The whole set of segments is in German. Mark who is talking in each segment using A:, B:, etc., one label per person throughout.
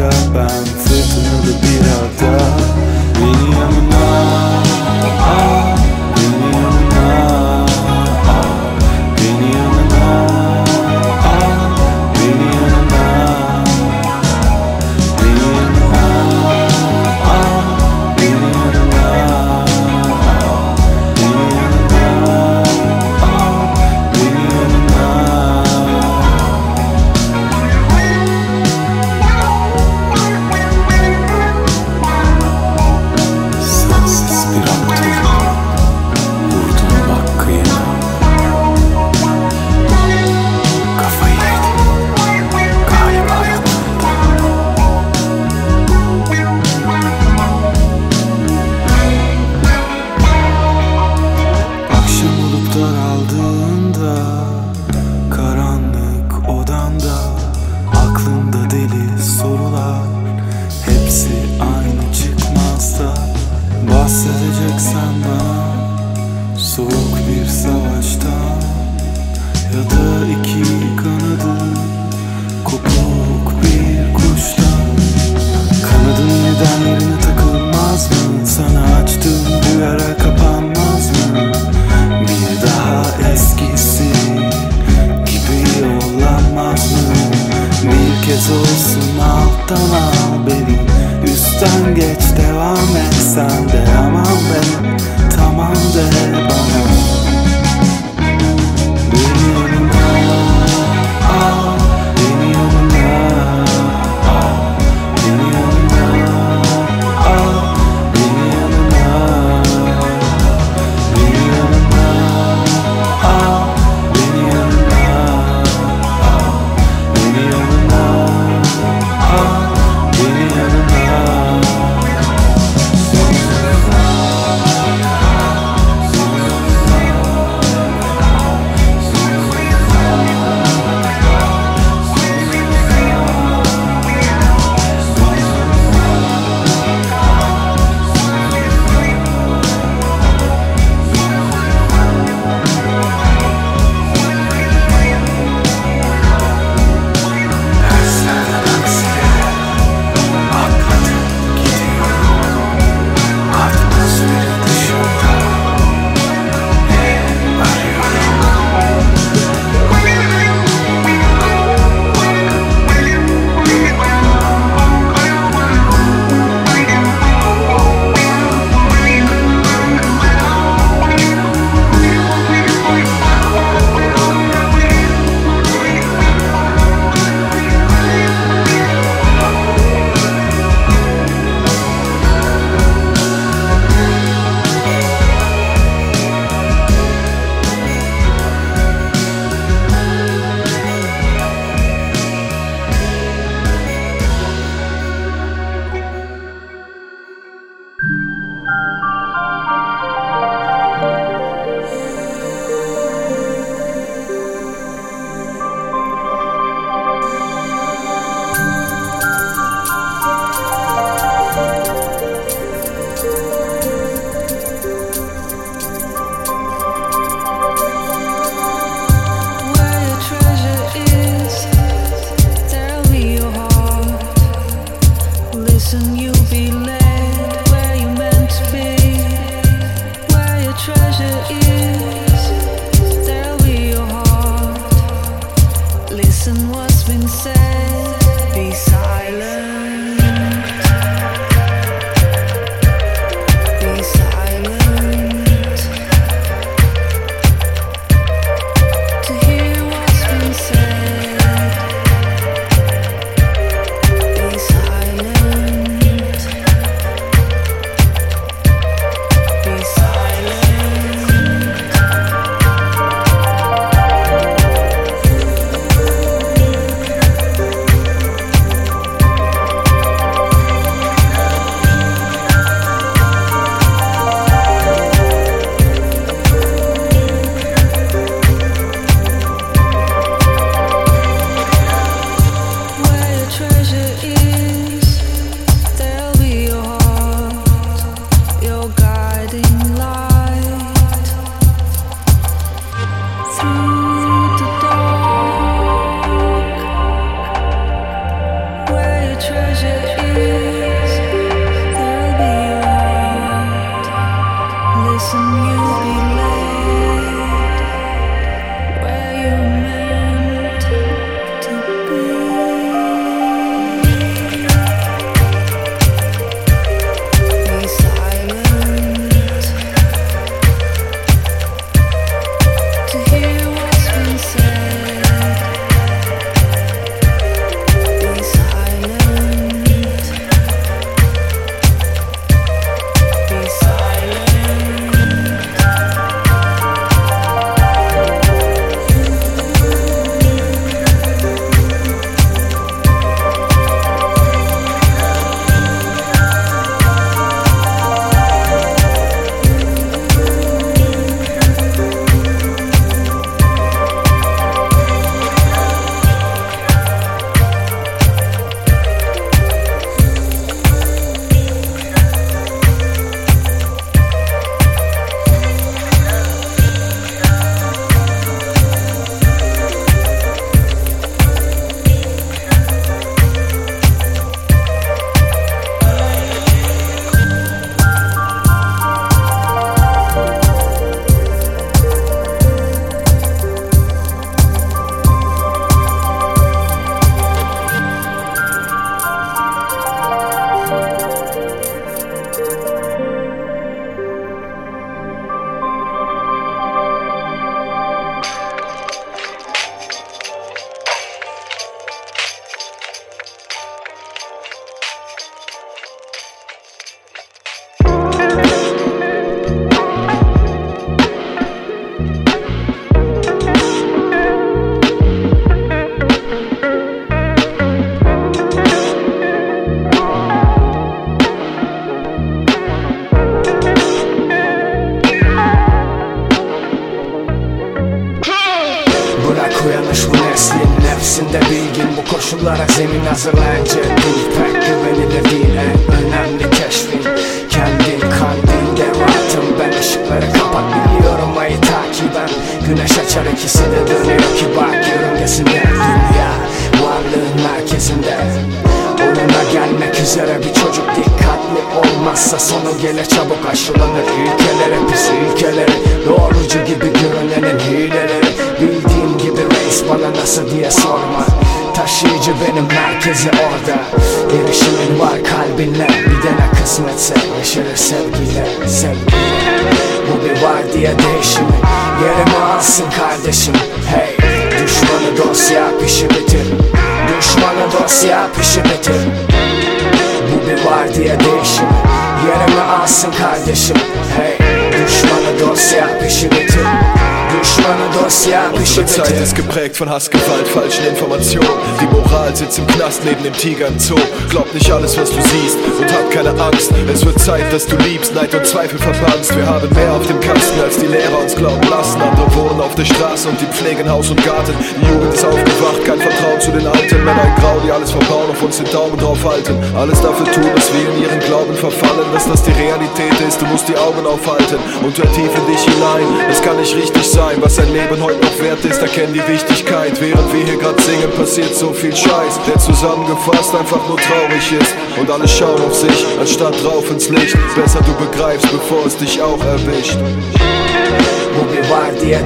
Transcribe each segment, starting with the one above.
A: goodbye treasure is, there'll be
B: a Listen. Von Hassgewalt, falschen Informationen. Knast neben dem Tiger im Zoo. Glaub nicht alles, was du siehst und hab keine Angst. Es wird Zeit, dass du liebst, Neid und Zweifel verbannst. Wir haben mehr auf dem Kasten, als die Lehrer uns glauben lassen. Andere wohnen auf der Straße und die pflegen Haus und Garten. Die Jugend ist aufgewacht, kein Vertrauen zu den Alten. Männer in Grau, die alles verbauen, auf uns den Daumen drauf halten. Alles dafür tun, dass wir in ihren Glauben verfallen, dass das die Realität ist. Du musst die Augen aufhalten und hör tief in dich hinein. Es kann nicht richtig sein, was ein Leben heute noch wert ist. Erkenn die Wichtigkeit. Während wir hier grad singen, passiert so viel Scheiß, der zusammengefasst einfach nur traurig ist. Und alle schauen auf sich, anstatt drauf ins Licht. Besser du begreifst, bevor es dich auch erwischt.
C: Var diye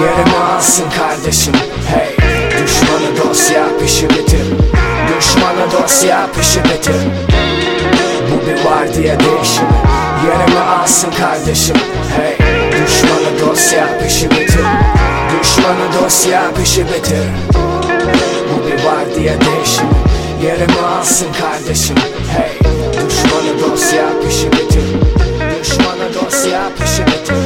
C: Yerimi alsın kardeşim Hey Düşmanı dosya pişi bitir Düşmanı dosya pişi bitir Bu bir var diye değişimi Yerimi alsın kardeşim Hey Düşmanı dosya pişi bitir Düşmanı dosya pişi bitir var diye değişimi Yerimi alsın kardeşim. Hey Düşmanı dosya pişi bitir. Düşmanı dosya pişi bitir